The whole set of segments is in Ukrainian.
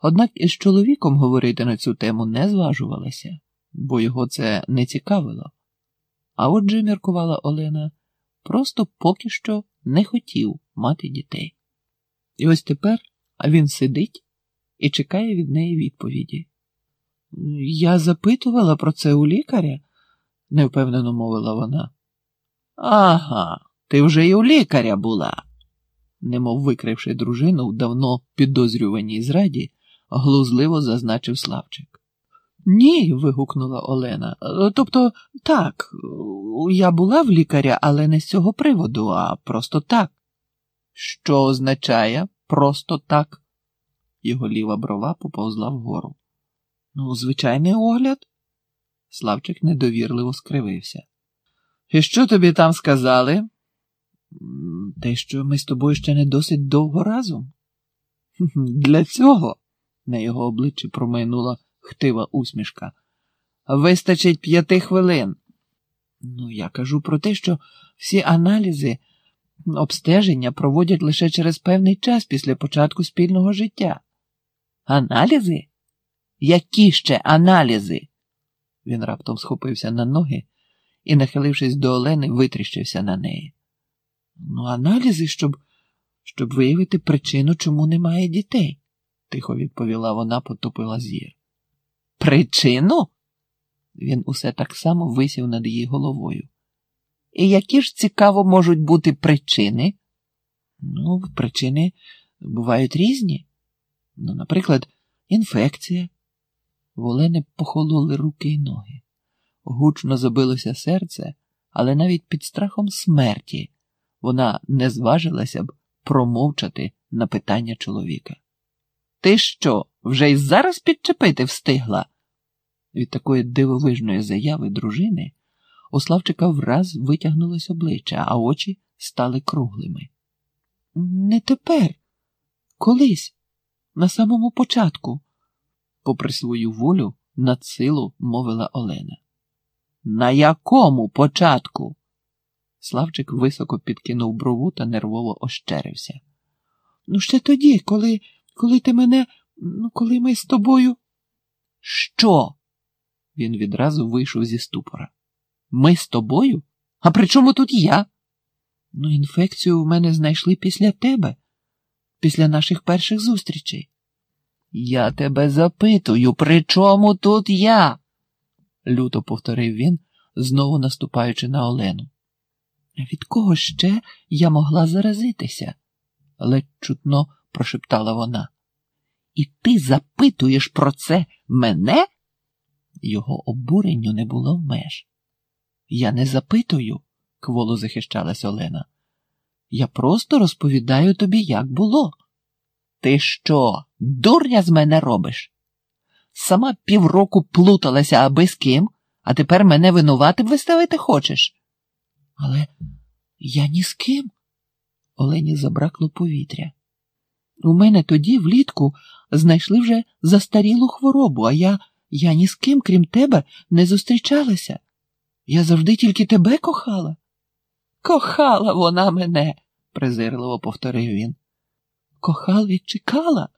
Однак із чоловіком говорити на цю тему не зважувалася, бо його це не цікавило. А отже, міркувала Олена, просто поки що не хотів мати дітей. І ось тепер він сидить і чекає від неї відповіді. Я запитувала про це у лікаря, невпевнено мовила вона. Ага, ти вже й у лікаря була, немов викривши дружину в давно підозрюваній зраді, глузливо зазначив Славчик. Ні, вигукнула Олена. Тобто, так, я була в лікаря, але не з цього приводу, а просто так. Що означає просто так? Його ліва брова поповзла вгору. Ну, звичайний огляд. Славчик недовірливо скривився. І що тобі там сказали? Те, що ми з тобою ще не досить довго разом. Для цього, на його обличчі промайнула хтива усмішка. Вистачить п'яти хвилин. Ну, я кажу про те, що всі аналізи, обстеження проводять лише через певний час після початку спільного життя. Аналізи? Які ще аналізи? Він раптом схопився на ноги і, нахилившись до Олени, витріщився на неї. Ну, аналізи, щоб щоб виявити причину, чому немає дітей, тихо відповіла вона, потупила зір. Причину? Він усе так само висів над її головою. І які ж цікаво можуть бути причини? Ну, причини бувають різні. Ну, наприклад, інфекція. В Олени похололи руки й ноги. Гучно забилося серце, але навіть під страхом смерті вона не зважилася б промовчати на питання чоловіка. Ти що, вже й зараз підчепити встигла? Від такої дивовижної заяви дружини у Славчика враз витягнулось обличчя, а очі стали круглими. Не тепер, колись, на самому початку, попри свою волю, над силу мовила Олена. На якому початку? Славчик високо підкинув брову та нервово ощерився. Ну, ще тоді, коли коли ти мене, ну, коли ми з тобою. Що? Він відразу вийшов зі ступора. Ми з тобою? А при чому тут я? Ну, інфекцію в мене знайшли після тебе, після наших перших зустрічей. Я тебе запитую, при чому тут я? люто повторив він, знову наступаючи на Олену. Від кого ще я могла заразитися? ледь чутно прошептала вона. І ти запитуєш про це мене? Його обуренню не було меж. Я не запитую, кволо захищалась Олена. Я просто розповідаю тобі, як було. Ти що, дурня з мене робиш? Сама півроку плуталася аби з ким, а тепер мене винуватим виставити хочеш. Але я ні з ким. Олені забракло повітря. У мене тоді влітку знайшли вже застарілу хворобу, а я я ні з ким, крім тебе, не зустрічалася. Я завжди тільки тебе кохала. Кохала вона мене, презирливо повторив він. Кохала і чекала,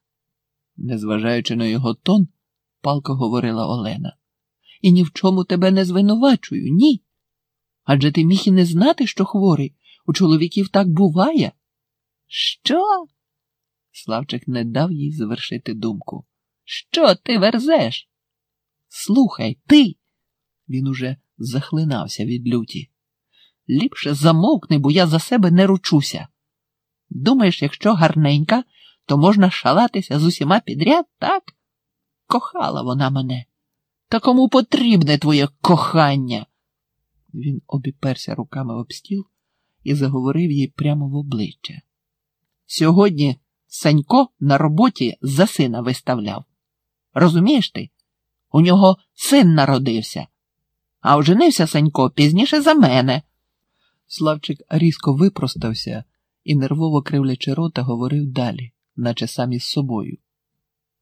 незважаючи на його тон, палко говорила Олена. І ні в чому тебе не звинувачую, ні. Адже ти міг і не знати, що хворий. У чоловіків так буває. Що? Славчик не дав їй завершити думку. Що ти верзеш? Слухай, ти. Він уже захлинався від люті. Ліпше замовкни, бо я за себе не ручуся. Думаєш, якщо гарненька, то можна шалатися з усіма підряд, так? Кохала вона мене. Та кому потрібне твоє кохання? Він обіперся руками об стіл і заговорив їй прямо в обличчя. Сьогодні Санько на роботі за сина виставляв. Розумієш ти? У нього син народився, а оженився Санько пізніше за мене. Славчик різко випростався і, нервово кривлячи рота, говорив далі, наче сам із собою.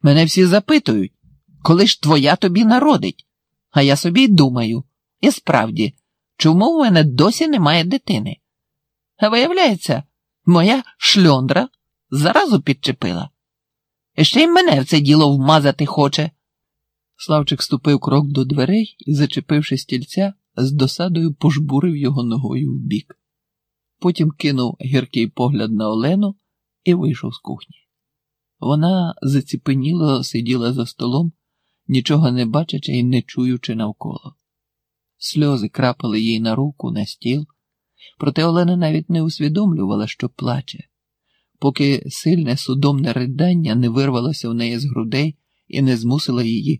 Мене всі запитують, коли ж твоя тобі народить? А я собі й думаю, і справді, чому в мене досі немає дитини? А виявляється, моя шльондра заразу підчепила. Ще й мене в це діло вмазати хоче. Славчик ступив крок до дверей і, зачепивши стільця, з досадою пожбурив його ногою в бік. Потім кинув гіркий погляд на Олену і вийшов з кухні. Вона заціпеніло сиділа за столом, нічого не бачачи і не чуючи навколо. Сльози крапали їй на руку, на стіл, проте Олена навіть не усвідомлювала, що плаче, поки сильне судомне ридання не вирвалося в неї з грудей і не змусило її